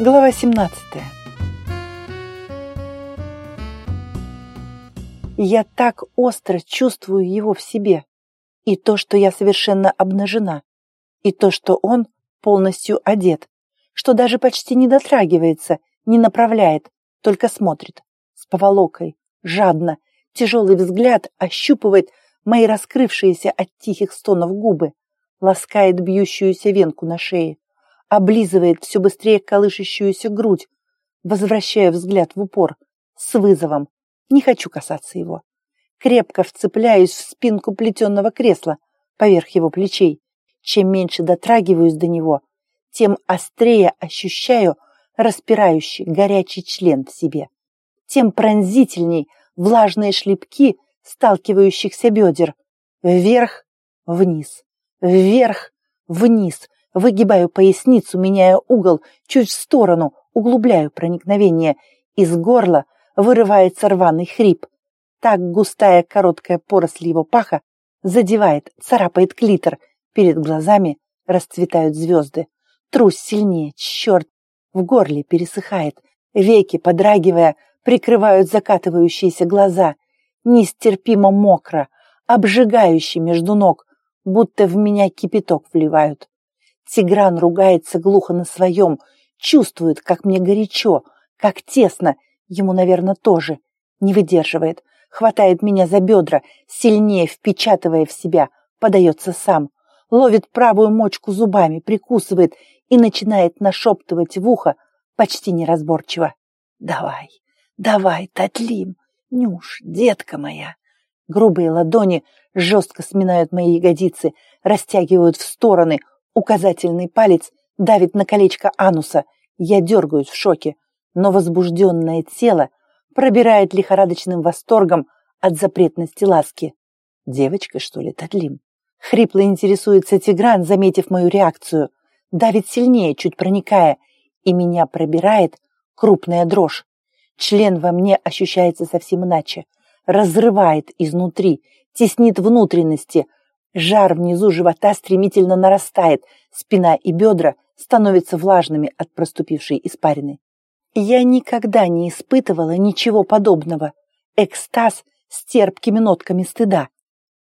Глава 17. Я так остро чувствую его в себе. И то, что я совершенно обнажена. И то, что он полностью одет. Что даже почти не дотрагивается, не направляет, только смотрит. С поволокой, жадно, тяжелый взгляд ощупывает мои раскрывшиеся от тихих стонов губы, ласкает бьющуюся венку на шее облизывает все быстрее колышущуюся грудь, возвращая взгляд в упор, с вызовом. Не хочу касаться его. Крепко вцепляюсь в спинку плетенного кресла поверх его плечей. Чем меньше дотрагиваюсь до него, тем острее ощущаю распирающий горячий член в себе. Тем пронзительней влажные шлепки сталкивающихся бедер. Вверх, вниз, вверх, вниз, Выгибаю поясницу, меняя угол чуть в сторону, углубляю проникновение. Из горла вырывается рваный хрип. Так густая короткая поросль его паха задевает, царапает клитор. Перед глазами расцветают звезды. Трусь сильнее, черт! В горле пересыхает. Веки, подрагивая, прикрывают закатывающиеся глаза. Нестерпимо мокро, обжигающий между ног, будто в меня кипяток вливают. Тигран ругается глухо на своем, чувствует, как мне горячо, как тесно, ему, наверное, тоже. Не выдерживает, хватает меня за бедра, сильнее впечатывая в себя, подается сам, ловит правую мочку зубами, прикусывает и начинает нашептывать в ухо почти неразборчиво. «Давай, давай, Татлим, Нюш, детка моя!» Грубые ладони жестко сминают мои ягодицы, растягивают в стороны, Указательный палец давит на колечко ануса. Я дергаюсь в шоке, но возбужденное тело пробирает лихорадочным восторгом от запретности ласки. Девочка, что ли, Татлим? Хрипло интересуется Тигран, заметив мою реакцию. Давит сильнее, чуть проникая, и меня пробирает крупная дрожь. Член во мне ощущается совсем иначе. Разрывает изнутри, теснит внутренности, Жар внизу живота стремительно нарастает, спина и бедра становятся влажными от проступившей испарины. Я никогда не испытывала ничего подобного. Экстаз с терпкими нотками стыда.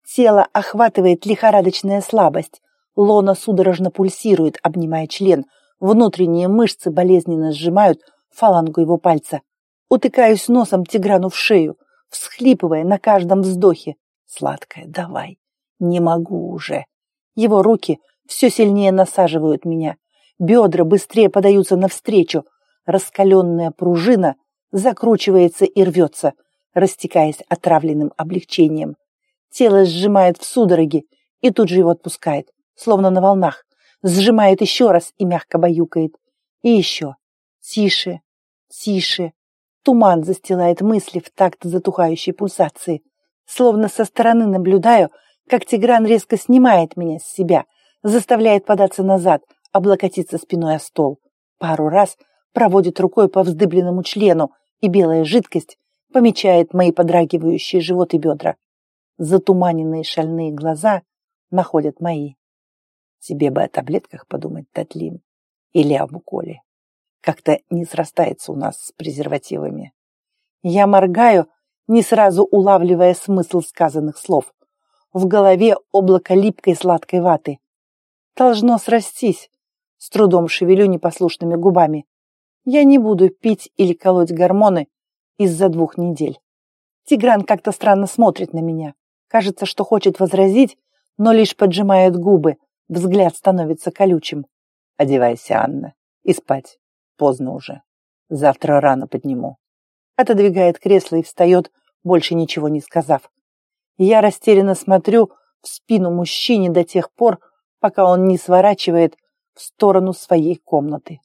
Тело охватывает лихорадочная слабость. Лона судорожно пульсирует, обнимая член. Внутренние мышцы болезненно сжимают фалангу его пальца. Утыкаюсь носом Тиграну в шею, всхлипывая на каждом вздохе. Сладкая, давай. Не могу уже. Его руки все сильнее насаживают меня. Бедра быстрее подаются навстречу. Раскаленная пружина закручивается и рвется, растекаясь отравленным облегчением. Тело сжимает в судороге и тут же его отпускает, словно на волнах. Сжимает еще раз и мягко баюкает. И еще. Тише, тише. Туман застилает мысли в такт затухающей пульсации. Словно со стороны наблюдаю, как Тигран резко снимает меня с себя, заставляет податься назад, облокотиться спиной о стол. Пару раз проводит рукой по вздыбленному члену, и белая жидкость помечает мои подрагивающие живот и бедра. Затуманенные шальные глаза находят мои. Тебе бы о таблетках подумать, Татлим, или об уколе. Как-то не срастается у нас с презервативами. Я моргаю, не сразу улавливая смысл сказанных слов. В голове облако липкой сладкой ваты. Должно срастись. С трудом шевелю непослушными губами. Я не буду пить или колоть гормоны из-за двух недель. Тигран как-то странно смотрит на меня. Кажется, что хочет возразить, но лишь поджимает губы. Взгляд становится колючим. Одевайся, Анна, и спать. Поздно уже. Завтра рано подниму. Отодвигает кресло и встает, больше ничего не сказав. Я растерянно смотрю в спину мужчине до тех пор, пока он не сворачивает в сторону своей комнаты.